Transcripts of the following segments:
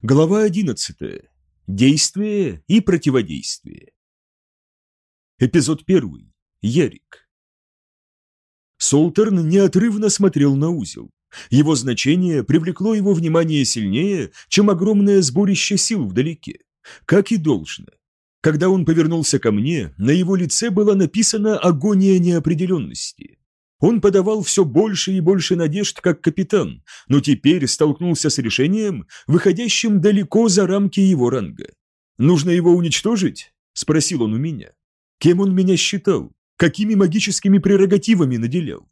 Глава 11. Действие и противодействие. Эпизод 1. Ярик. Солтерн неотрывно смотрел на узел. Его значение привлекло его внимание сильнее, чем огромное сборище сил вдалеке. Как и должно. Когда он повернулся ко мне, на его лице была написана агония неопределенности. Он подавал все больше и больше надежд как капитан, но теперь столкнулся с решением, выходящим далеко за рамки его ранга. «Нужно его уничтожить?» – спросил он у меня. Кем он меня считал? Какими магическими прерогативами наделял?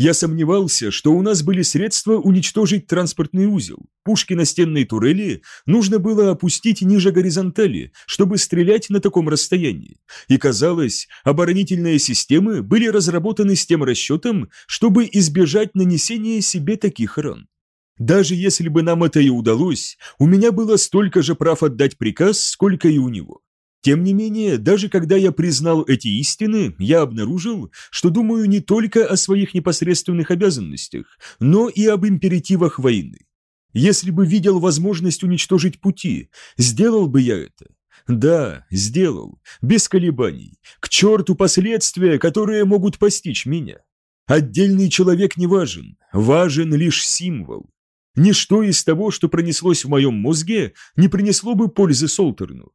Я сомневался, что у нас были средства уничтожить транспортный узел. Пушки настенной турели нужно было опустить ниже горизонтали, чтобы стрелять на таком расстоянии. И казалось, оборонительные системы были разработаны с тем расчетом, чтобы избежать нанесения себе таких ран. Даже если бы нам это и удалось, у меня было столько же прав отдать приказ, сколько и у него. Тем не менее, даже когда я признал эти истины, я обнаружил, что думаю не только о своих непосредственных обязанностях, но и об императивах войны. Если бы видел возможность уничтожить пути, сделал бы я это. Да, сделал, без колебаний. К черту последствия, которые могут постичь меня. Отдельный человек не важен, важен лишь символ. Ничто из того, что пронеслось в моем мозге, не принесло бы пользы Солтерну.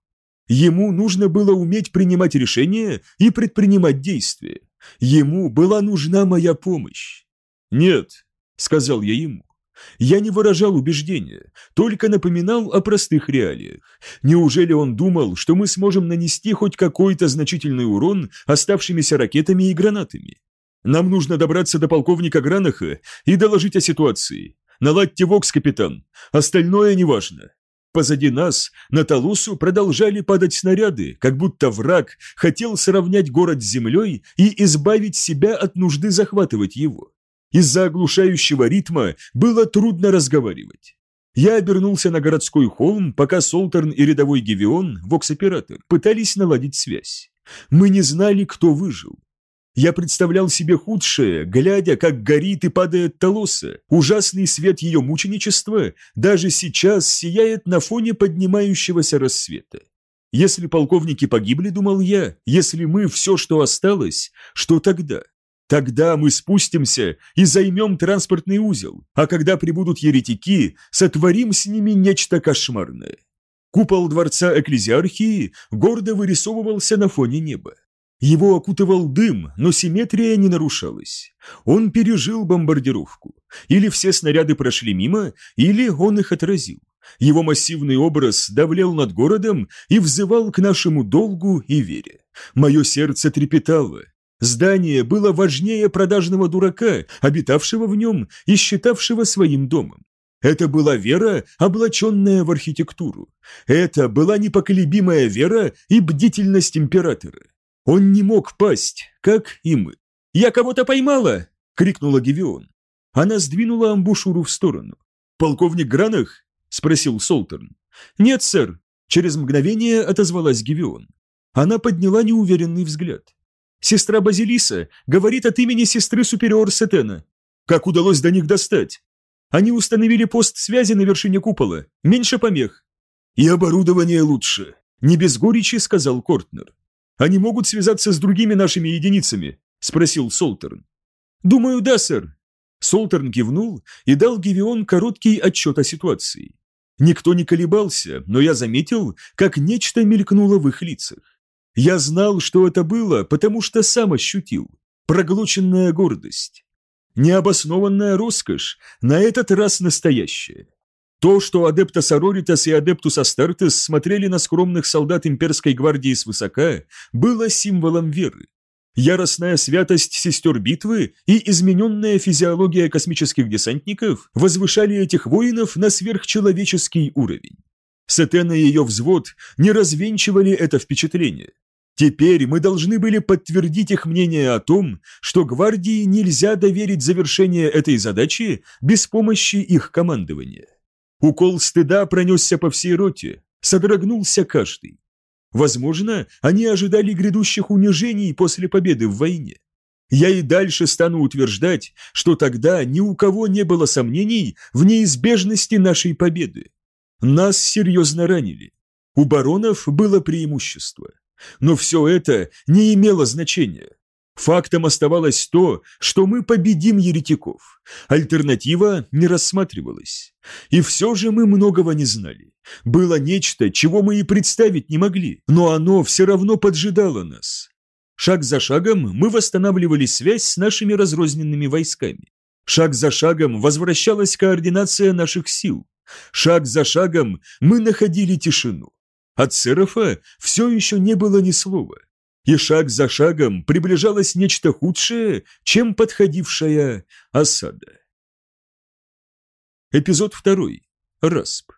Ему нужно было уметь принимать решения и предпринимать действия. Ему была нужна моя помощь. «Нет», — сказал я ему. Я не выражал убеждения, только напоминал о простых реалиях. Неужели он думал, что мы сможем нанести хоть какой-то значительный урон оставшимися ракетами и гранатами? Нам нужно добраться до полковника Гранаха и доложить о ситуации. Наладьте вокс, капитан. Остальное неважно. Позади нас на Талусу продолжали падать снаряды, как будто враг хотел сравнять город с землей и избавить себя от нужды захватывать его. Из-за оглушающего ритма было трудно разговаривать. Я обернулся на городской холм, пока Солтерн и рядовой Гевион, вокс-оператор, пытались наладить связь. Мы не знали, кто выжил. Я представлял себе худшее, глядя, как горит и падает Толоса. Ужасный свет ее мученичества даже сейчас сияет на фоне поднимающегося рассвета. Если полковники погибли, думал я, если мы все, что осталось, что тогда? Тогда мы спустимся и займем транспортный узел, а когда прибудут еретики, сотворим с ними нечто кошмарное. Купол дворца Экклезиархии гордо вырисовывался на фоне неба. Его окутывал дым, но симметрия не нарушалась. Он пережил бомбардировку. Или все снаряды прошли мимо, или он их отразил. Его массивный образ давлел над городом и взывал к нашему долгу и вере. Мое сердце трепетало. Здание было важнее продажного дурака, обитавшего в нем и считавшего своим домом. Это была вера, облаченная в архитектуру. Это была непоколебимая вера и бдительность императора. Он не мог пасть, как и мы. «Я кого-то поймала!» — крикнула Гевион. Она сдвинула амбушюру в сторону. «Полковник Гранах?» — спросил Солтерн. «Нет, сэр», — через мгновение отозвалась Гевион. Она подняла неуверенный взгляд. «Сестра Базилиса говорит от имени сестры Супериор Сетена. Как удалось до них достать? Они установили пост связи на вершине купола. Меньше помех». «И оборудование лучше», — не без горечи сказал Кортнер. Они могут связаться с другими нашими единицами?» – спросил Солтерн. «Думаю, да, сэр». Солтерн кивнул и дал Гивион короткий отчет о ситуации. Никто не колебался, но я заметил, как нечто мелькнуло в их лицах. Я знал, что это было, потому что сам ощутил. Проглоченная гордость. Необоснованная роскошь, на этот раз настоящая. То, что Адепта Сороритас и Адептус Астартес смотрели на скромных солдат имперской гвардии свысока, было символом веры. Яростная святость сестер битвы и измененная физиология космических десантников возвышали этих воинов на сверхчеловеческий уровень. Сатена и ее взвод не развенчивали это впечатление. Теперь мы должны были подтвердить их мнение о том, что гвардии нельзя доверить завершение этой задачи без помощи их командования. Укол стыда пронесся по всей роте, содрогнулся каждый. Возможно, они ожидали грядущих унижений после победы в войне. Я и дальше стану утверждать, что тогда ни у кого не было сомнений в неизбежности нашей победы. Нас серьезно ранили. У баронов было преимущество. Но все это не имело значения. Фактом оставалось то, что мы победим еретиков. Альтернатива не рассматривалась. И все же мы многого не знали. Было нечто, чего мы и представить не могли, но оно все равно поджидало нас. Шаг за шагом мы восстанавливали связь с нашими разрозненными войсками. Шаг за шагом возвращалась координация наших сил. Шаг за шагом мы находили тишину. От Серафа все еще не было ни слова и шаг за шагом приближалось нечто худшее, чем подходившая осада. Эпизод второй. Расп.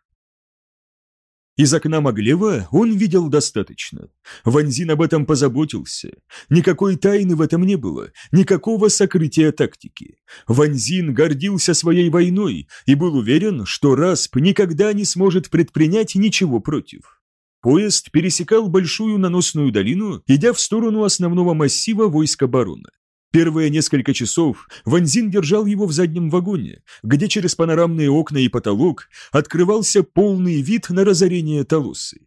Из окна Маглева он видел достаточно. Ванзин об этом позаботился. Никакой тайны в этом не было, никакого сокрытия тактики. Ванзин гордился своей войной и был уверен, что Расп никогда не сможет предпринять ничего против. Поезд пересекал большую наносную долину, идя в сторону основного массива войска барона. Первые несколько часов Ванзин держал его в заднем вагоне, где через панорамные окна и потолок открывался полный вид на разорение Талусы.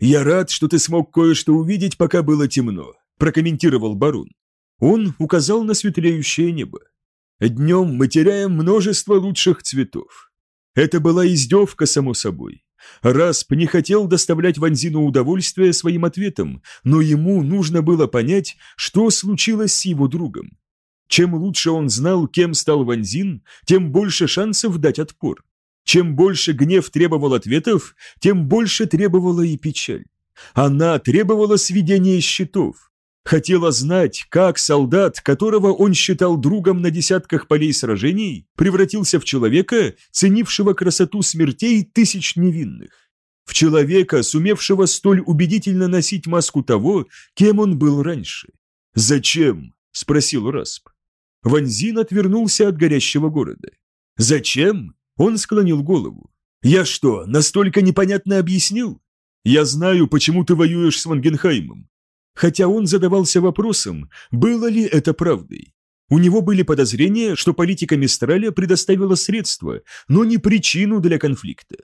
«Я рад, что ты смог кое-что увидеть, пока было темно», – прокомментировал барон. Он указал на светлеющее небо. «Днем мы теряем множество лучших цветов». Это была издевка, само собой. Расп не хотел доставлять Ванзину удовольствие своим ответом, но ему нужно было понять, что случилось с его другом. Чем лучше он знал, кем стал Ванзин, тем больше шансов дать отпор. Чем больше гнев требовал ответов, тем больше требовала и печаль. Она требовала сведения счетов, Хотела знать, как солдат, которого он считал другом на десятках полей сражений, превратился в человека, ценившего красоту смертей тысяч невинных. В человека, сумевшего столь убедительно носить маску того, кем он был раньше. «Зачем?» – спросил Расп. Ванзин отвернулся от горящего города. «Зачем?» – он склонил голову. «Я что, настолько непонятно объяснил? Я знаю, почему ты воюешь с Вангенхаймом хотя он задавался вопросом, было ли это правдой. У него были подозрения, что политика Мистраля предоставила средства, но не причину для конфликта.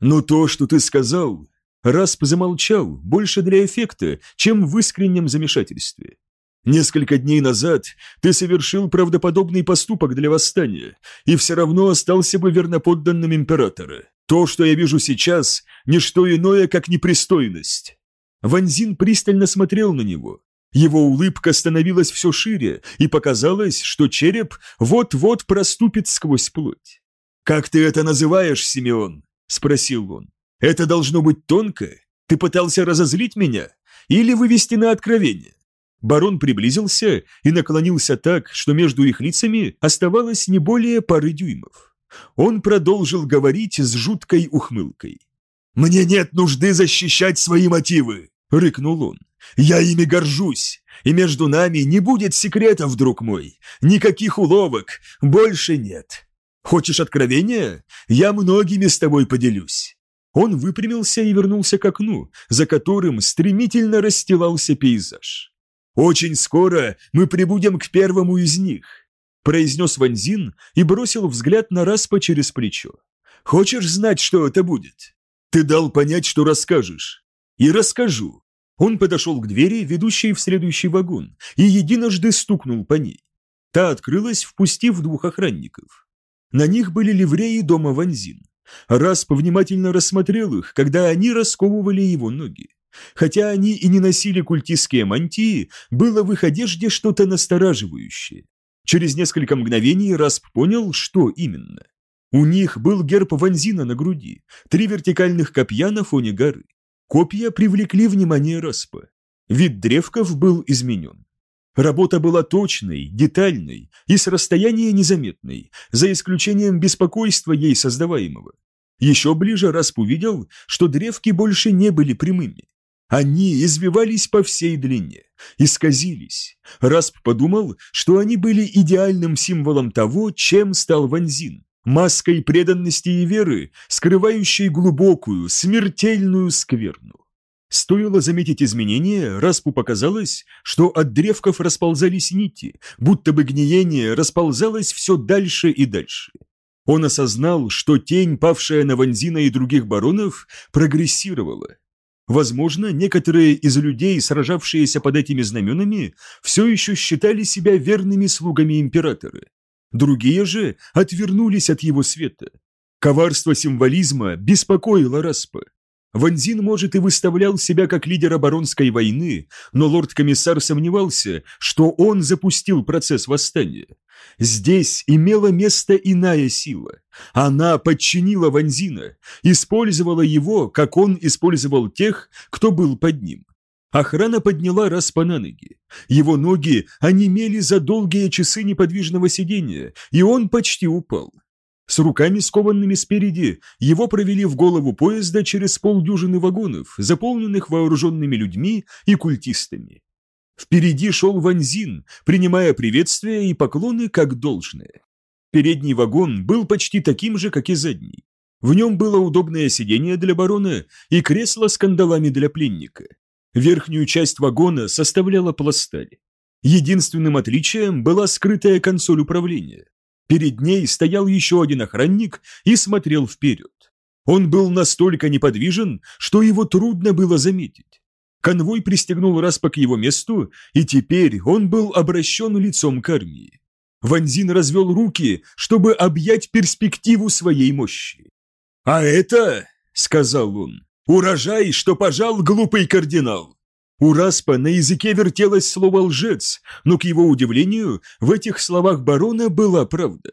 «Но то, что ты сказал...» Расп замолчал, больше для эффекта, чем в искреннем замешательстве. Несколько дней назад ты совершил правдоподобный поступок для восстания и все равно остался бы верноподданным императора. То, что я вижу сейчас, не что иное, как непристойность. Ванзин пристально смотрел на него. Его улыбка становилась все шире, и показалось, что череп вот-вот проступит сквозь плоть. «Как ты это называешь, Симеон?» – спросил он. «Это должно быть тонко? Ты пытался разозлить меня? Или вывести на откровение?» Барон приблизился и наклонился так, что между их лицами оставалось не более пары дюймов. Он продолжил говорить с жуткой ухмылкой. «Мне нет нужды защищать свои мотивы!» — рыкнул он. «Я ими горжусь, и между нами не будет секретов, друг мой. Никаких уловок, больше нет. Хочешь откровения? Я многими с тобой поделюсь». Он выпрямился и вернулся к окну, за которым стремительно расстилался пейзаж. «Очень скоро мы прибудем к первому из них», – произнес Ванзин и бросил взгляд на Распа через плечо. «Хочешь знать, что это будет?» Ты дал понять, что расскажешь. И расскажу. Он подошел к двери, ведущей в следующий вагон, и единожды стукнул по ней. Та открылась, впустив двух охранников. На них были ливреи дома Ванзин. Расп внимательно рассмотрел их, когда они расковывали его ноги. Хотя они и не носили культистские мантии, было в их одежде что-то настораживающее. Через несколько мгновений Расп понял, что именно. У них был герб Ванзина на груди, три вертикальных копья на фоне горы. Копья привлекли внимание Распа. Вид древков был изменен. Работа была точной, детальной и с расстояния незаметной, за исключением беспокойства ей создаваемого. Еще ближе Расп увидел, что древки больше не были прямыми. Они извивались по всей длине, исказились. Расп подумал, что они были идеальным символом того, чем стал Ванзин маской преданности и веры, скрывающей глубокую, смертельную скверну. Стоило заметить изменения, Распу показалось, что от древков расползались нити, будто бы гниение расползалось все дальше и дальше. Он осознал, что тень, павшая на Ванзина и других баронов, прогрессировала. Возможно, некоторые из людей, сражавшиеся под этими знаменами, все еще считали себя верными слугами императора. Другие же отвернулись от его света. Коварство символизма беспокоило Распа. Ванзин, может, и выставлял себя как лидер оборонской войны, но лорд-комиссар сомневался, что он запустил процесс восстания. Здесь имела место иная сила. Она подчинила Ванзина, использовала его, как он использовал тех, кто был под ним. Охрана подняла Распа на ноги. Его ноги онемели за долгие часы неподвижного сидения, и он почти упал. С руками скованными спереди его провели в голову поезда через полдюжины вагонов, заполненных вооруженными людьми и культистами. Впереди шел Ванзин, принимая приветствия и поклоны как должное. Передний вагон был почти таким же, как и задний. В нем было удобное сиденье для барона и кресло с кандалами для пленника. Верхнюю часть вагона составляла пласталь. Единственным отличием была скрытая консоль управления. Перед ней стоял еще один охранник и смотрел вперед. Он был настолько неподвижен, что его трудно было заметить. Конвой пристегнул Распа к его месту, и теперь он был обращен лицом к армии. Ванзин развел руки, чтобы объять перспективу своей мощи. «А это, — сказал он, — урожай, что пожал глупый кардинал. У Распа на языке вертелось слово «лжец», но, к его удивлению, в этих словах барона была правда.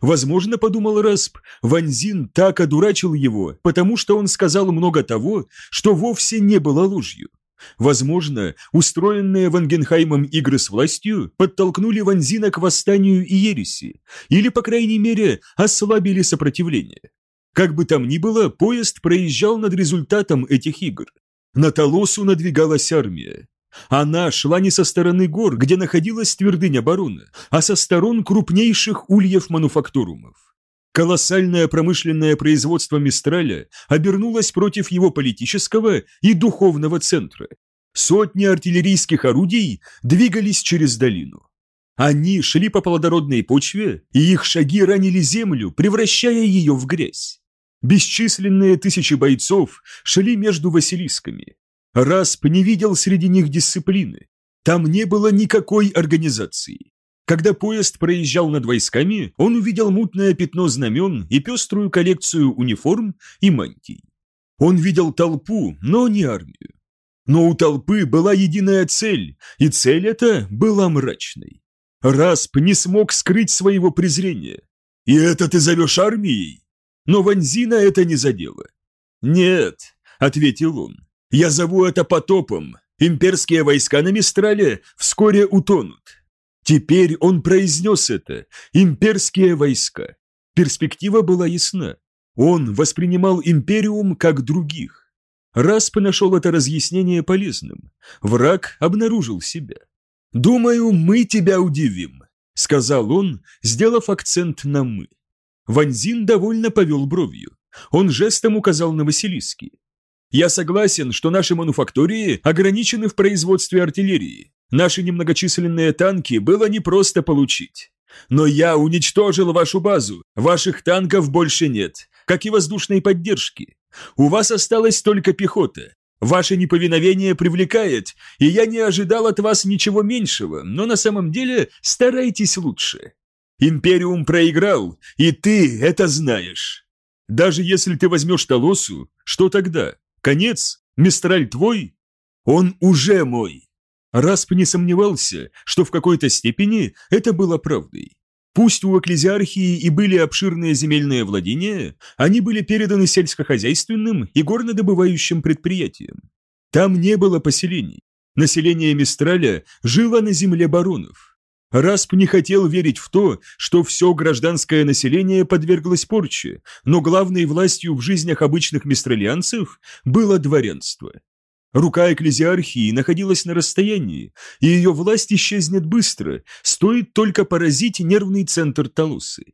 Возможно, подумал Расп, Ванзин так одурачил его, потому что он сказал много того, что вовсе не было ложью. Возможно, устроенные Вангенхаймом игры с властью подтолкнули Ванзина к восстанию и ереси, или, по крайней мере, ослабили сопротивление. Как бы там ни было, поезд проезжал над результатом этих игр. На Толосу надвигалась армия. Она шла не со стороны гор, где находилась твердыня барона, а со сторон крупнейших ульев мануфактурумов. Колоссальное промышленное производство Мистраля обернулось против его политического и духовного центра. Сотни артиллерийских орудий двигались через долину. Они шли по плодородной почве, и их шаги ранили землю, превращая ее в грязь. Бесчисленные тысячи бойцов шли между Василисками. Расп не видел среди них дисциплины. Там не было никакой организации. Когда поезд проезжал над войсками, он увидел мутное пятно знамен и пеструю коллекцию униформ и мантий. Он видел толпу, но не армию. Но у толпы была единая цель, и цель эта была мрачной. Расп не смог скрыть своего презрения. «И это ты зовешь армией?» но Ванзина это не задело. «Нет», — ответил он, — «я зову это потопом. Имперские войска на Мистрале вскоре утонут». Теперь он произнес это «имперские войска». Перспектива была ясна. Он воспринимал империум как других. Расп нашел это разъяснение полезным. Враг обнаружил себя. «Думаю, мы тебя удивим», — сказал он, сделав акцент на «мы». Ванзин довольно повел бровью. Он жестом указал на Василиски. «Я согласен, что наши мануфактории ограничены в производстве артиллерии. Наши немногочисленные танки было непросто получить. Но я уничтожил вашу базу, ваших танков больше нет, как и воздушной поддержки. У вас осталась только пехота. Ваше неповиновение привлекает, и я не ожидал от вас ничего меньшего, но на самом деле старайтесь лучше. Империум проиграл, и ты это знаешь. Даже если ты возьмешь Толосу, что тогда? Конец? Мистраль твой? Он уже мой. Расп не сомневался, что в какой-то степени это было правдой. Пусть у экклезиархии и были обширные земельные владения, они были переданы сельскохозяйственным и горнодобывающим предприятиям. Там не было поселений. Население Мистраля жило на земле баронов. Расп не хотел верить в то, что все гражданское население подверглось порче, но главной властью в жизнях обычных мистралианцев было дворянство. Рука экклезиархии находилась на расстоянии, и ее власть исчезнет быстро, стоит только поразить нервный центр Талусы.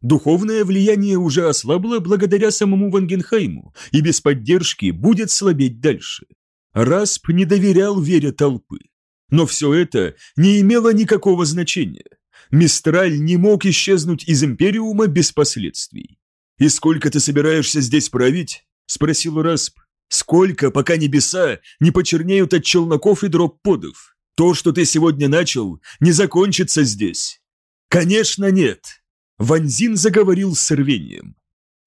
Духовное влияние уже ослабло благодаря самому Вангенхайму, и без поддержки будет слабеть дальше. Расп не доверял вере толпы. Но все это не имело никакого значения. Мистраль не мог исчезнуть из Империума без последствий. «И сколько ты собираешься здесь править?» – спросил Расп. «Сколько, пока небеса не почернеют от челноков и дроп-подов? То, что ты сегодня начал, не закончится здесь». «Конечно нет!» Ванзин заговорил с рвением.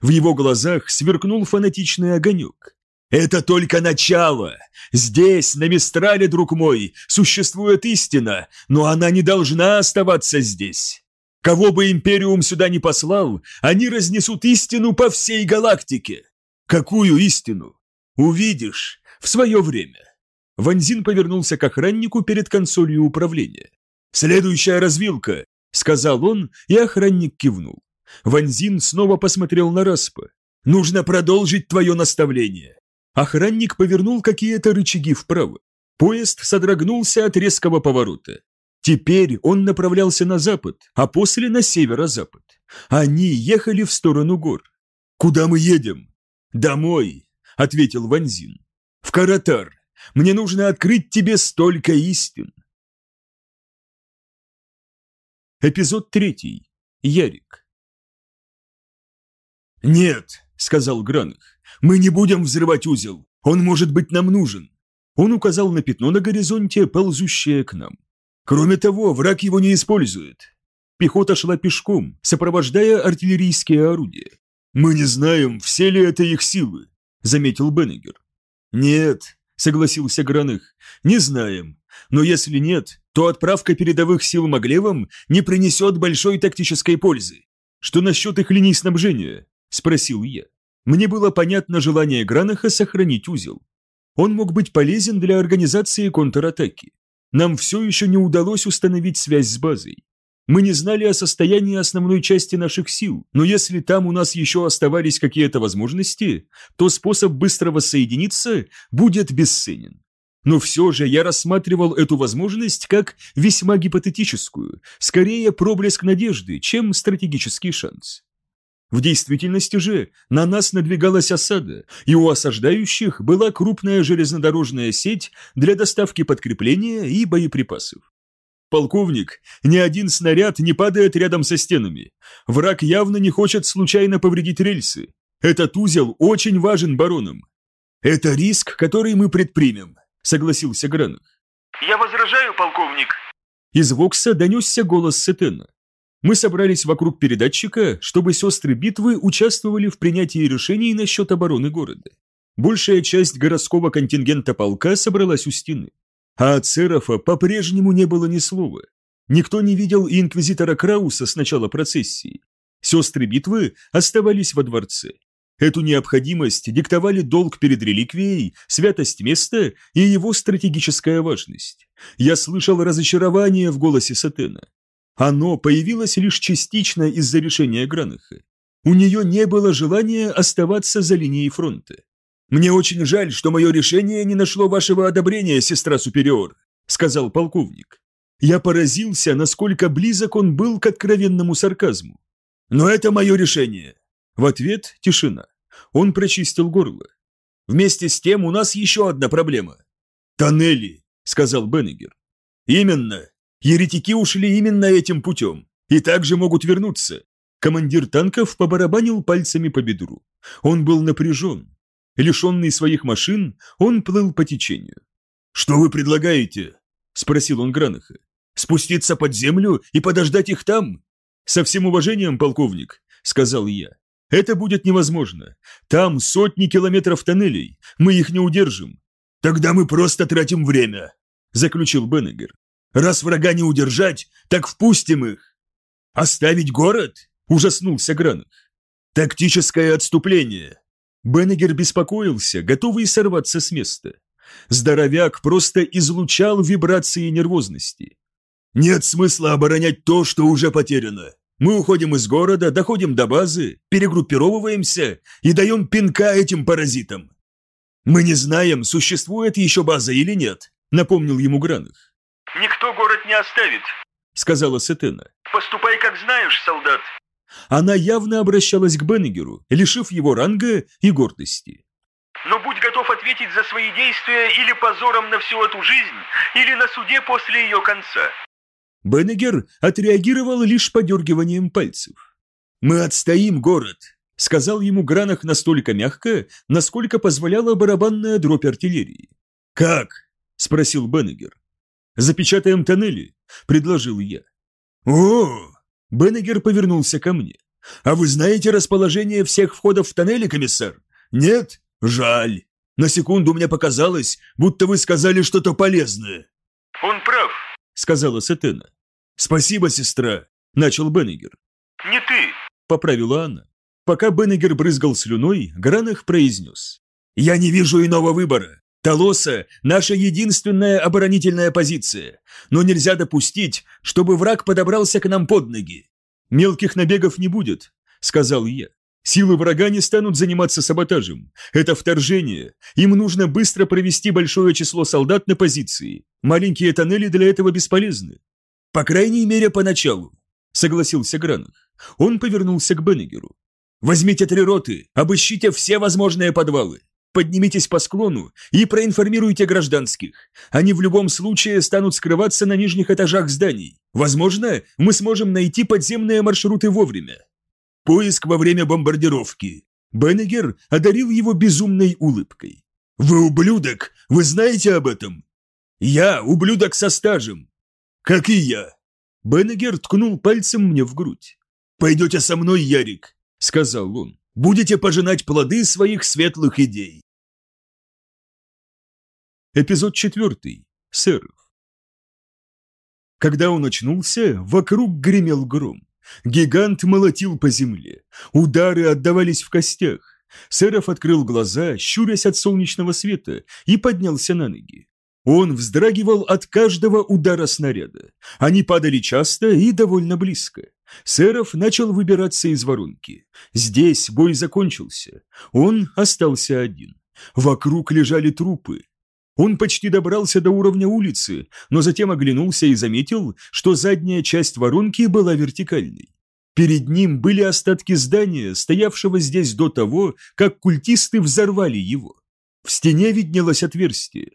В его глазах сверкнул фанатичный огонек. Это только начало. Здесь, на Мистрале, друг мой, существует истина, но она не должна оставаться здесь. Кого бы Империум сюда не послал, они разнесут истину по всей галактике. Какую истину? Увидишь в свое время. Ванзин повернулся к охраннику перед консолью управления. «Следующая развилка», — сказал он, и охранник кивнул. Ванзин снова посмотрел на Распа. «Нужно продолжить твое наставление. Охранник повернул какие-то рычаги вправо. Поезд содрогнулся от резкого поворота. Теперь он направлялся на запад, а после на северо-запад. Они ехали в сторону гор. «Куда мы едем?» «Домой», — ответил Ванзин. «В Каратар. Мне нужно открыть тебе столько истин». Эпизод третий. Ярик. «Нет», — сказал Гранах. Мы не будем взрывать узел. Он может быть нам нужен. Он указал на пятно на горизонте, ползущее к нам. Кроме того, враг его не использует. Пехота шла пешком, сопровождая артиллерийские орудия. «Мы не знаем, все ли это их силы», — заметил Беннегер. «Нет», — согласился Граных, — «не знаем. Но если нет, то отправка передовых сил Маглевам не принесет большой тактической пользы. Что насчет их линий снабжения?» — спросил я. Мне было понятно желание Гранаха сохранить узел. Он мог быть полезен для организации контратаки. Нам все еще не удалось установить связь с базой. Мы не знали о состоянии основной части наших сил, но если там у нас еще оставались какие-то возможности, то способ быстрого соединиться будет бесценен. Но все же я рассматривал эту возможность как весьма гипотетическую, скорее проблеск надежды, чем стратегический шанс. В действительности же на нас надвигалась осада, и у осаждающих была крупная железнодорожная сеть для доставки подкрепления и боеприпасов. «Полковник, ни один снаряд не падает рядом со стенами. Враг явно не хочет случайно повредить рельсы. Этот узел очень важен баронам. Это риск, который мы предпримем», — согласился Гранах. «Я возражаю, полковник». Из Вокса донесся голос Сетена. Мы собрались вокруг передатчика, чтобы сестры битвы участвовали в принятии решений насчет обороны города. Большая часть городского контингента полка собралась у стены. А от Серафа по-прежнему не было ни слова. Никто не видел инквизитора Крауса с начала процессии. Сестры битвы оставались во дворце. Эту необходимость диктовали долг перед реликвией, святость места и его стратегическая важность. Я слышал разочарование в голосе Сатена. Оно появилось лишь частично из-за решения Гранаха. У нее не было желания оставаться за линией фронта. «Мне очень жаль, что мое решение не нашло вашего одобрения, сестра Супериор», сказал полковник. Я поразился, насколько близок он был к откровенному сарказму. «Но это мое решение». В ответ тишина. Он прочистил горло. «Вместе с тем у нас еще одна проблема». «Тоннели», — сказал Беннегер. «Именно. Еретики ушли именно этим путем и также могут вернуться. Командир танков побарабанил пальцами по бедру. Он был напряжен. Лишенный своих машин, он плыл по течению. «Что вы предлагаете?» – спросил он Гранаха. «Спуститься под землю и подождать их там?» «Со всем уважением, полковник», – сказал я. «Это будет невозможно. Там сотни километров тоннелей. Мы их не удержим». «Тогда мы просто тратим время», – заключил Беннегер. Раз врага не удержать, так впустим их. Оставить город? Ужаснулся Гранах. Тактическое отступление. Беннегер беспокоился, готовый сорваться с места. Здоровяк просто излучал вибрации нервозности. Нет смысла оборонять то, что уже потеряно. Мы уходим из города, доходим до базы, перегруппировываемся и даем пинка этим паразитам. Мы не знаем, существует еще база или нет, напомнил ему Гранах. «Никто город не оставит», — сказала Сетена. «Поступай, как знаешь, солдат». Она явно обращалась к Беннегеру, лишив его ранга и гордости. «Но будь готов ответить за свои действия или позором на всю эту жизнь, или на суде после ее конца». Беннегер отреагировал лишь подергиванием пальцев. «Мы отстоим город», — сказал ему Гранах настолько мягко, насколько позволяла барабанная дробь артиллерии. «Как?» — спросил Беннегер. «Запечатаем тоннели», — предложил я. «О!» — Беннегер повернулся ко мне. «А вы знаете расположение всех входов в тоннели, комиссар? Нет? Жаль. На секунду мне показалось, будто вы сказали что-то полезное». Он прав. — сказала Сетена. «Спасибо, сестра», — начал Беннегер. Не ты. — поправила она. Пока Беннегер брызгал слюной, Гранах произнес. «Я не вижу иного выбора. Толоса – наша единственная оборонительная позиция, но нельзя допустить, чтобы враг подобрался к нам под ноги. Мелких набегов не будет», – сказал я. Силы врага не станут заниматься саботажем. Это вторжение. Им нужно быстро провести большое число солдат на позиции. Маленькие тоннели для этого бесполезны. По крайней мере, поначалу, согласился Гранах. Он повернулся к Беннегеру. Возьмите три роты, обыщите все возможные подвалы. Поднимитесь по склону и проинформируйте гражданских. Они в любом случае станут скрываться на нижних этажах зданий. Возможно, мы сможем найти подземные маршруты вовремя. Поиск во время бомбардировки. Беннегер одарил его безумной улыбкой. «Вы ублюдок! Вы знаете об этом?» «Я ублюдок со стажем!» «Как и я!» Беннегер ткнул пальцем мне в грудь. «Пойдете со мной, Ярик!» — сказал он. «Будете пожинать плоды своих светлых идей!» Эпизод четвертый. Сэров. Когда он очнулся, вокруг гремел гром. Гигант молотил по земле. Удары отдавались в костях. Серов открыл глаза, щурясь от солнечного света, и поднялся на ноги. Он вздрагивал от каждого удара снаряда. Они падали часто и довольно близко. Серов начал выбираться из воронки. Здесь бой закончился. Он остался один. Вокруг лежали трупы. Он почти добрался до уровня улицы, но затем оглянулся и заметил, что задняя часть воронки была вертикальной. Перед ним были остатки здания, стоявшего здесь до того, как культисты взорвали его. В стене виднелось отверстие.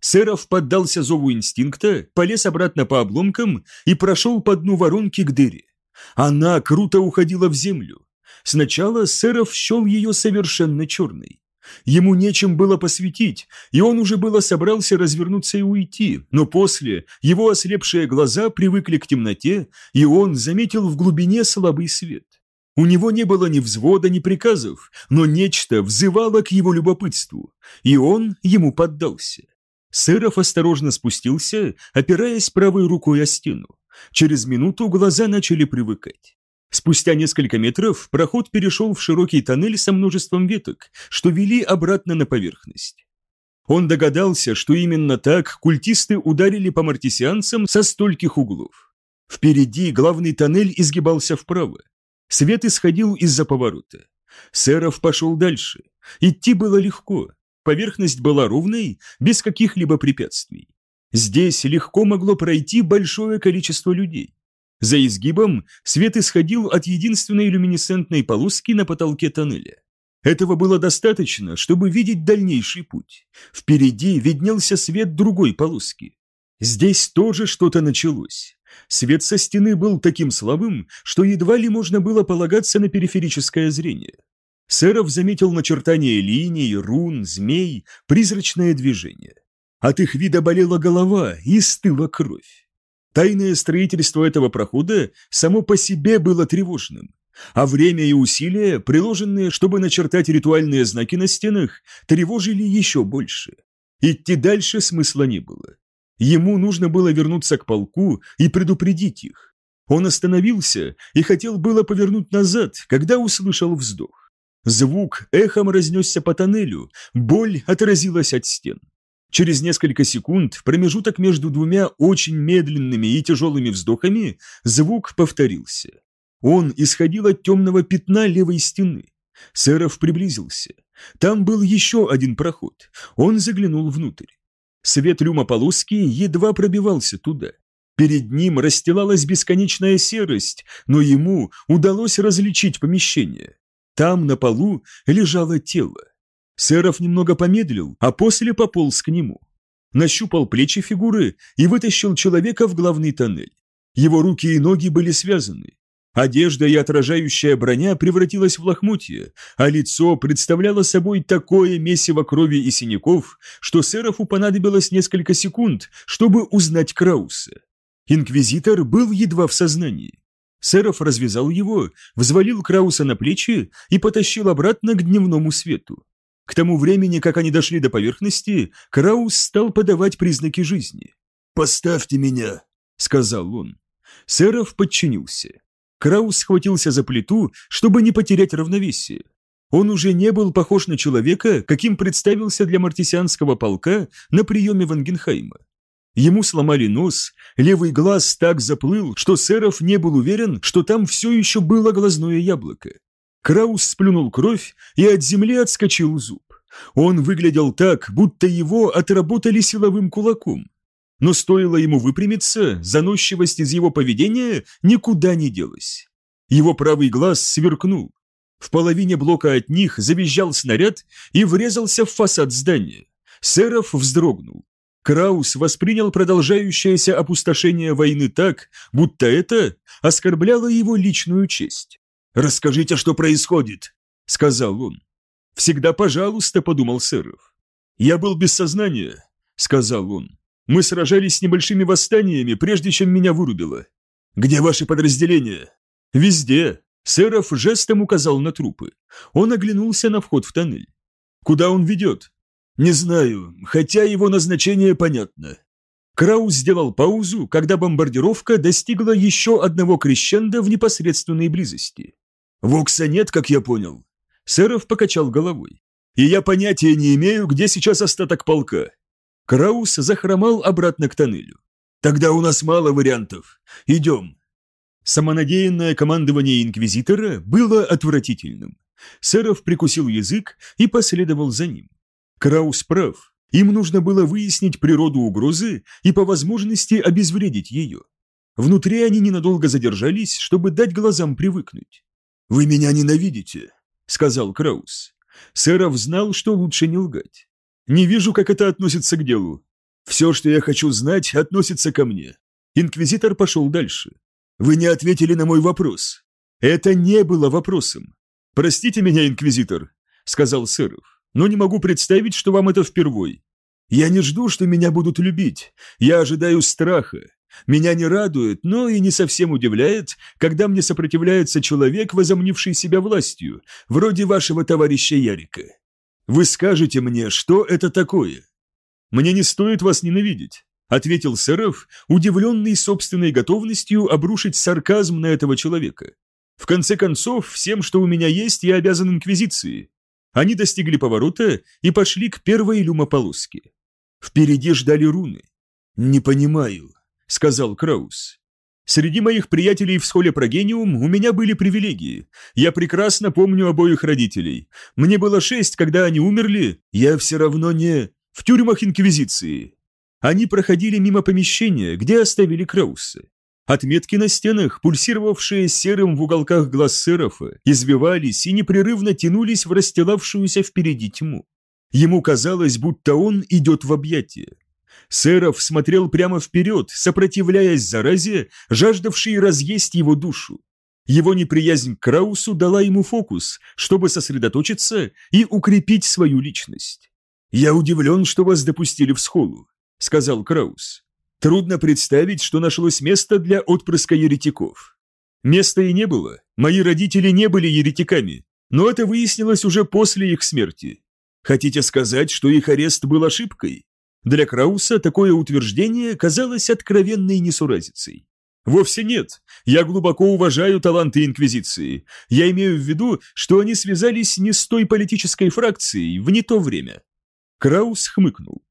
Серов поддался зову инстинкта, полез обратно по обломкам и прошел по дну воронки к дыре. Она круто уходила в землю. Сначала Серов счел ее совершенно черной. Ему нечем было посветить, и он уже было собрался развернуться и уйти, но после его ослепшие глаза привыкли к темноте, и он заметил в глубине слабый свет. У него не было ни взвода, ни приказов, но нечто взывало к его любопытству, и он ему поддался. Сыров осторожно спустился, опираясь правой рукой о стену. Через минуту глаза начали привыкать. Спустя несколько метров проход перешел в широкий тоннель со множеством веток, что вели обратно на поверхность. Он догадался, что именно так культисты ударили по мартисианцам со стольких углов. Впереди главный тоннель изгибался вправо. Свет исходил из-за поворота. Сэров пошел дальше. Идти было легко. Поверхность была ровной, без каких-либо препятствий. Здесь легко могло пройти большое количество людей. За изгибом свет исходил от единственной люминесцентной полоски на потолке тоннеля. Этого было достаточно, чтобы видеть дальнейший путь. Впереди виднелся свет другой полоски. Здесь тоже что-то началось. Свет со стены был таким слабым, что едва ли можно было полагаться на периферическое зрение. Сэров заметил начертания линий, рун, змей, призрачное движение. От их вида болела голова и стыла кровь. Тайное строительство этого прохода само по себе было тревожным, а время и усилия, приложенные, чтобы начертать ритуальные знаки на стенах, тревожили еще больше. Идти дальше смысла не было. Ему нужно было вернуться к полку и предупредить их. Он остановился и хотел было повернуть назад, когда услышал вздох. Звук эхом разнесся по тоннелю, боль отразилась от стен. Через несколько секунд, промежуток между двумя очень медленными и тяжелыми вздохами, звук повторился. Он исходил от темного пятна левой стены. Сэров приблизился. Там был еще один проход. Он заглянул внутрь. Свет люма полоски едва пробивался туда. Перед ним расстилалась бесконечная серость, но ему удалось различить помещение. Там на полу лежало тело. Сэров немного помедлил, а после пополз к нему. Нащупал плечи фигуры и вытащил человека в главный тоннель. Его руки и ноги были связаны. Одежда и отражающая броня превратилась в лохмотья, а лицо представляло собой такое месиво крови и синяков, что Серафу понадобилось несколько секунд, чтобы узнать Крауса. Инквизитор был едва в сознании. Сераф развязал его, взвалил Крауса на плечи и потащил обратно к дневному свету. К тому времени, как они дошли до поверхности, Краус стал подавать признаки жизни. «Поставьте меня», — сказал он. Сераф подчинился. Краус схватился за плиту, чтобы не потерять равновесие. Он уже не был похож на человека, каким представился для мартисианского полка на приеме Вангенхайма. Ему сломали нос, левый глаз так заплыл, что Серов не был уверен, что там все еще было глазное яблоко. Краус сплюнул кровь, и от земли отскочил зуб. Он выглядел так, будто его отработали силовым кулаком. Но стоило ему выпрямиться, заносчивость из его поведения никуда не делась. Его правый глаз сверкнул. В половине блока от них завизжал снаряд и врезался в фасад здания. Серов вздрогнул. Краус воспринял продолжающееся опустошение войны так, будто это оскорбляло его личную честь. «Расскажите, что происходит», — сказал он. «Всегда пожалуйста», — подумал Сэров. «Я был без сознания», — сказал он. «Мы сражались с небольшими восстаниями, прежде чем меня вырубило». «Где ваши подразделения?» «Везде», — Сэров жестом указал на трупы. Он оглянулся на вход в тоннель. «Куда он ведет?» Не знаю, хотя его назначение понятно. Краус сделал паузу, когда бомбардировка достигла еще одного крещенда в непосредственной близости. «Вокса нет, как я понял». Сэров покачал головой. «И я понятия не имею, где сейчас остаток полка». Краус захромал обратно к тоннелю. «Тогда у нас мало вариантов. Идем». Самонадеянное командование Инквизитора было отвратительным. Сэров прикусил язык и последовал за ним. Краус прав. Им нужно было выяснить природу угрозы и по возможности обезвредить ее. Внутри они ненадолго задержались, чтобы дать глазам привыкнуть. «Вы меня ненавидите», — сказал Краус. Сэров знал, что лучше не лгать. «Не вижу, как это относится к делу. Все, что я хочу знать, относится ко мне». Инквизитор пошел дальше. «Вы не ответили на мой вопрос». «Это не было вопросом». «Простите меня, инквизитор», — сказал Сэров но не могу представить, что вам это впервой. Я не жду, что меня будут любить, я ожидаю страха. Меня не радует, но и не совсем удивляет, когда мне сопротивляется человек, возомнивший себя властью, вроде вашего товарища Ярика. Вы скажете мне, что это такое? Мне не стоит вас ненавидеть, ответил Сэров, удивленный собственной готовностью обрушить сарказм на этого человека. В конце концов, всем, что у меня есть, я обязан Инквизиции. Они достигли поворота и пошли к первой люмополоске. Впереди ждали руны. «Не понимаю», — сказал Краус. «Среди моих приятелей в схоле Прогениум у меня были привилегии. Я прекрасно помню обоих родителей. Мне было шесть, когда они умерли, я все равно не... в тюрьмах Инквизиции». Они проходили мимо помещения, где оставили Крауса. Отметки на стенах, пульсировавшие серым в уголках глаз Серафа, извивались и непрерывно тянулись в расстилавшуюся впереди тьму. Ему казалось, будто он идет в объятия. Сераф смотрел прямо вперед, сопротивляясь заразе, жаждавшей разъесть его душу. Его неприязнь к Краусу дала ему фокус, чтобы сосредоточиться и укрепить свою личность. «Я удивлен, что вас допустили в схолу», — сказал Краус. Трудно представить, что нашлось место для отпрыска еретиков. Места и не было, мои родители не были еретиками, но это выяснилось уже после их смерти. Хотите сказать, что их арест был ошибкой? Для Крауса такое утверждение казалось откровенной несуразицей. Вовсе нет. Я глубоко уважаю таланты Инквизиции. Я имею в виду, что они связались не с той политической фракцией в не то время. Краус хмыкнул.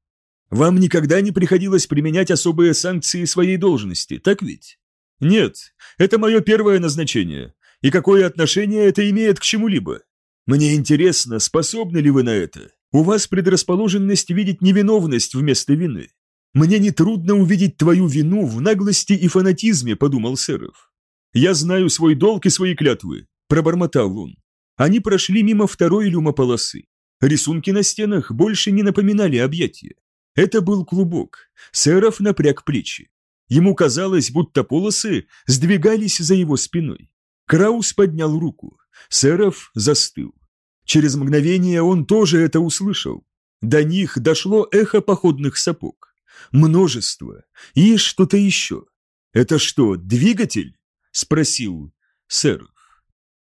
Вам никогда не приходилось применять особые санкции своей должности, так ведь? Нет, это мое первое назначение. И какое отношение это имеет к чему-либо? Мне интересно, способны ли вы на это? У вас предрасположенность видеть невиновность вместо вины. Мне нетрудно увидеть твою вину в наглости и фанатизме, подумал Серов. Я знаю свой долг и свои клятвы, пробормотал он. Они прошли мимо второй люмополосы. Рисунки на стенах больше не напоминали объятия. Это был клубок. Сэров напряг плечи. Ему казалось, будто полосы сдвигались за его спиной. Краус поднял руку. Серов застыл. Через мгновение он тоже это услышал. До них дошло эхо походных сапог. Множество. И что-то еще. «Это что, двигатель?» – спросил сэр.